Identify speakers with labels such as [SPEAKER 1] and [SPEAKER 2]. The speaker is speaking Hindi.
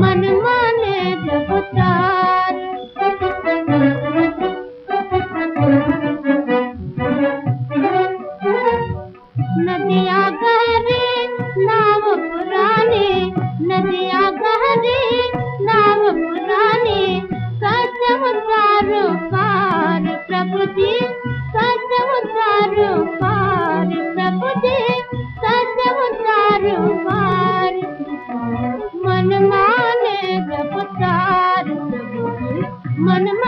[SPEAKER 1] मन मन जगता मन में